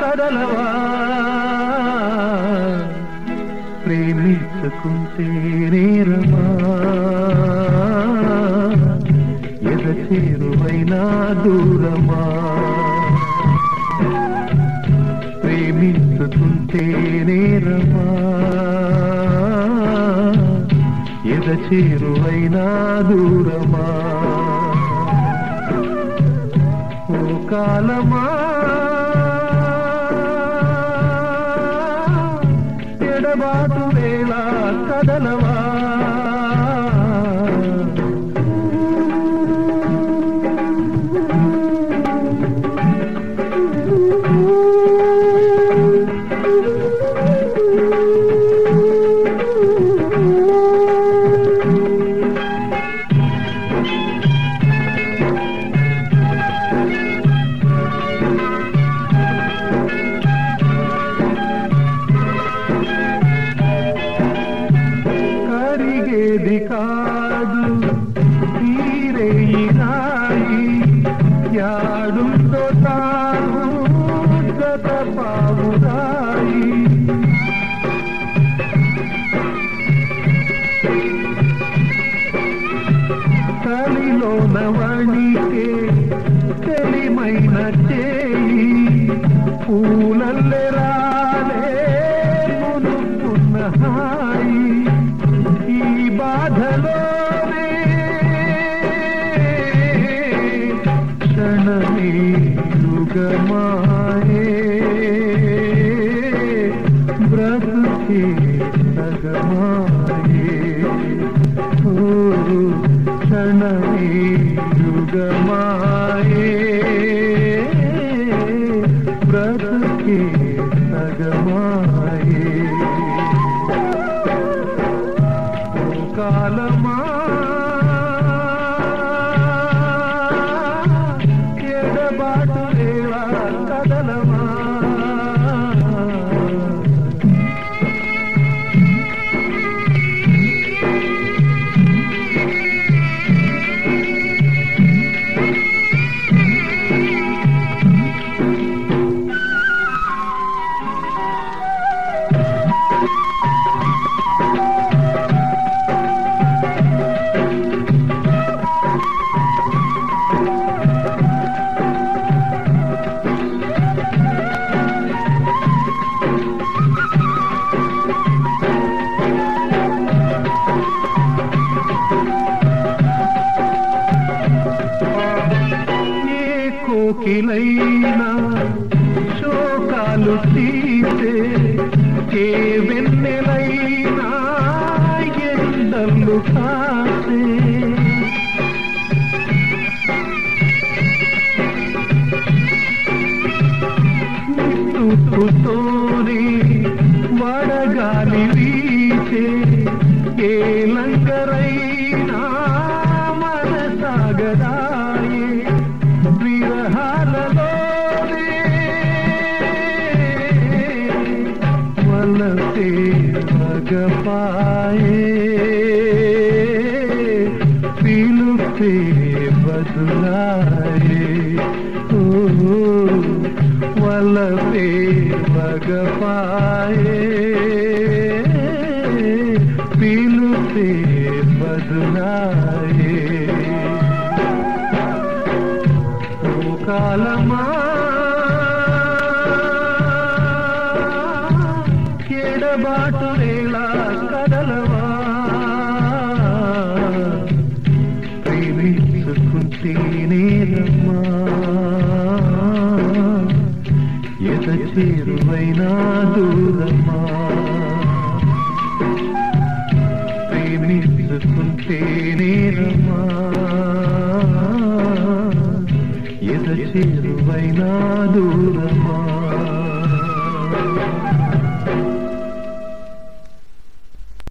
కదలవా? ప్రేమించుకుంటే నేరమా? ఎద చేరువైనా దూరమా? ప్రేమించుకుంటే నేరమా? ఎద చేరువైనా దూరమా? ఓ కాలమా ఎడబాటు వేళ కదలవా? తీరేయి రాయి యాడుందో బ్రతుకే సగమాయే. ఓ క్షణమే యుగమాయే. బ్రతుకే సగమాయే. కాలమా కోకిలైనా శోకాలు తీసే ఏ వెన్నెలైనా ఎండలు కాసే. నిట్టుతోనే వడగాలి వీసే ఏ లంగరైనా उलते भग पाए। पील पे बदलाए। ओ वल पे भग पाए। पील पे बदलाए। कालमा శ్రీనేరమ్మా ఎత చేరువైనా దూరమ్మా. ప్రేమించుకుంటేనేరమ్మా ఎత చేరువైనా దూరమ్మా.